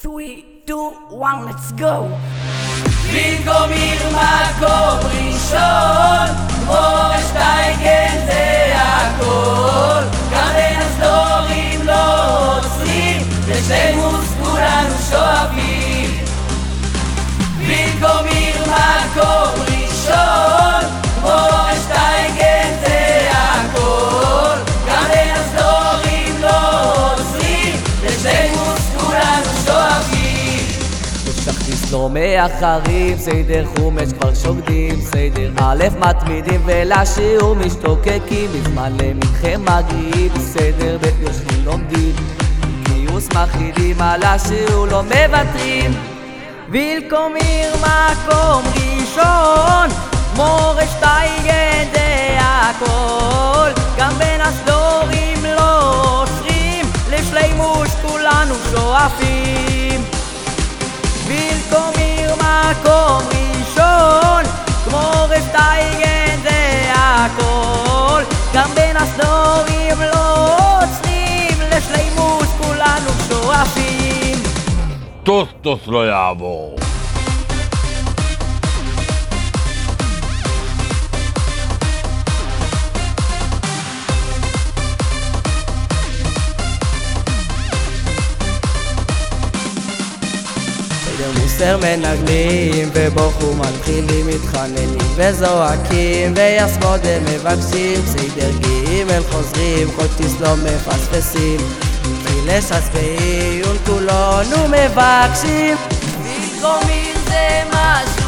Three, two, one, let's go! Mirma, go, לא מאחרים, סדר חומש כבר שוקדים, סדר א' מתמידים ולשיעור משתוקקים, בזמן למנכם מגיעים, סדר ב' יושבים לומדים, גיוס מחרידים, על השיעור לא מוותרים. וילקום עיר מקום ראשון, מורש טייגן זה הכל, גם בין הסדורים לא עוצרים, לשלימוש כולנו שואפים. מקום ראשון כמו רפטייגן זה הכל גם בין הסדורים לא עוצרים לשלימות כולנו שואפים טוסטוס לא יעבור. סדר מוסר מנגנים ובוכו מתחילים מתחננים וזועקים ויסמוד הם מבקשים סדר ג' חוזרים חוטיס לא מפספסים. כי לש"ס ועיון כולנו מבקשים. במקום עיר זה משהו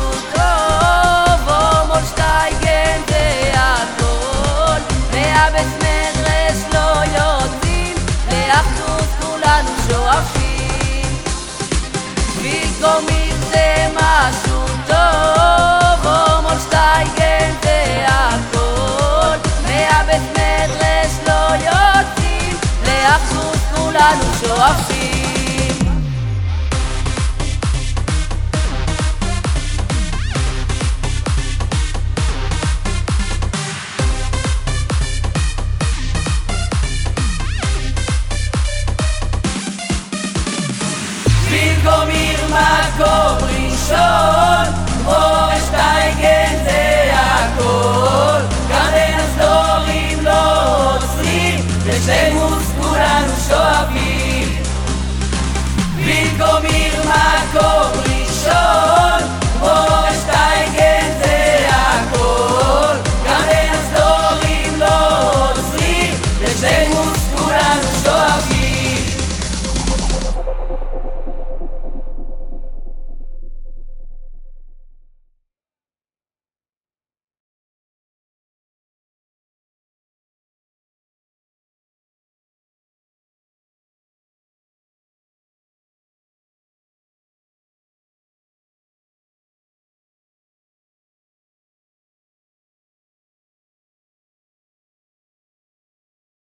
יוצאים, לאחדות כולנו שואפים. וילגומיר מקום ראשון, אורן שטייגן זה הכל. גם בין הסדורים לא עוצרים, לשלמוס כולנו שואפים. וילגומיר מקום